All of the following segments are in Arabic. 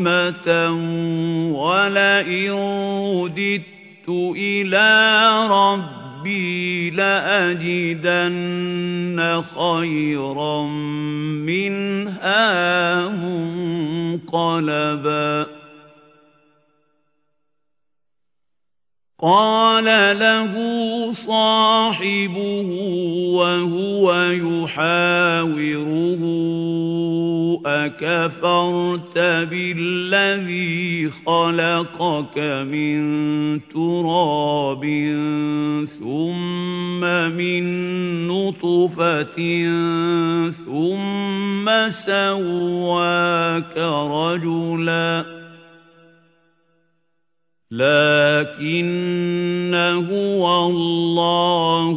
قَائِمَةً وَلَئِن رُّدِدتُّ إِلَىٰ رَبِّي لَأَجِدَنَّ خَيْرًا مِّنْهَا مُنقَلَبًا. قَالَ لَهُ صَاحِبُهُ وَهُوَ يُحَاوِرُهُ أَكَفَرْتَ بِالَّذِي خَلَقَكَ مِن تُرَابٍ ثُمَّ مِن نُّطْفَةٍ ثُمَّ سَوَّاكَ رَجُلًا. لَّٰكِنَّ هُوَ اللَّهُ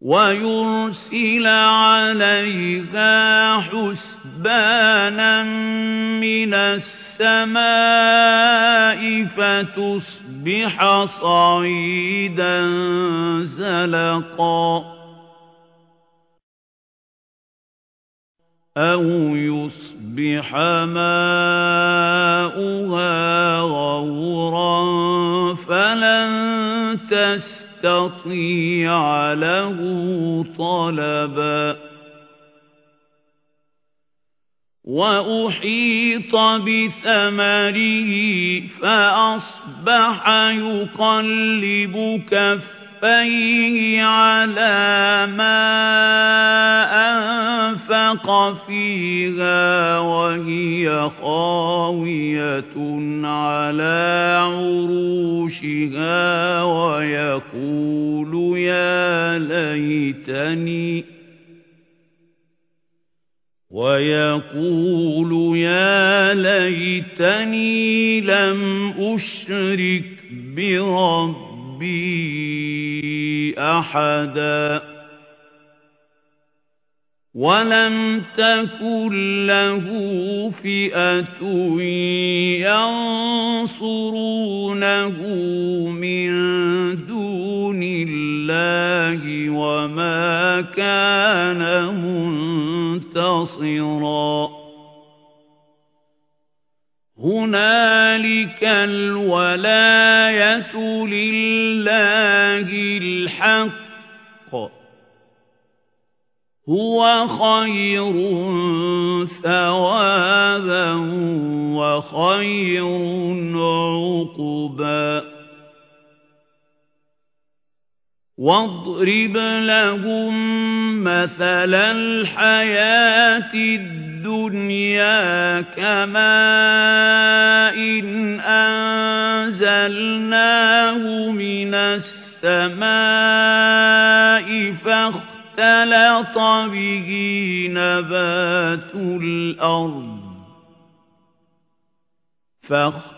وَيُرْسِلَ عَلَيْهَا حُسْبَانًا مِّنَ السَّمَاءِ فَتُصْبِحَ صَعِيدًا زَلَقًا أَوْ يُصْبِحَ مَاؤُهَا غَوْرًا فَلَن تَسْتَطِيعَ لَهُ طَلَبًا. وَأُحِيطَ بِثَمَرِهِ فَأَصْبَحَ يُقَلِّبُ كَفَّيْهِ عَلَىٰ مَا أَنفَقَ فِيهَا وَهِيَ خَاوِيَةٌ عَلَىٰ عُرُوشِهَا وَيَقُولُ يَا لَيْتَنِي وَيَقُولُ يَا لَيْتَنِي لَمْ أُشْرِكْ بِرَبِّي أَحَدًا وَلَمْ تَكُن لَّهُ فِئَةٌ يَنصُرُونَهُ مِن دُونِ اللَّهِ وَمَا كَانَ مُنتَصِرًا هُنَالِكَ الْوَلَايَةُ لِلَّهِ الْحَقِّ ۚ هُوَ خَيْرٌ ثَوَابًا وَخَيْرٌ عُقْبًا وَاضْرِبْ لَهُم مَّثَلَ الْحَيَاةِ الدُّنْيَا كَمَاءٍ أَنزَلْنَاهُ مِنَ السَّمَاءِ فَاخْتَلَطَ بِهِ نَبَاتُ الْأَرْضِ. فاختلط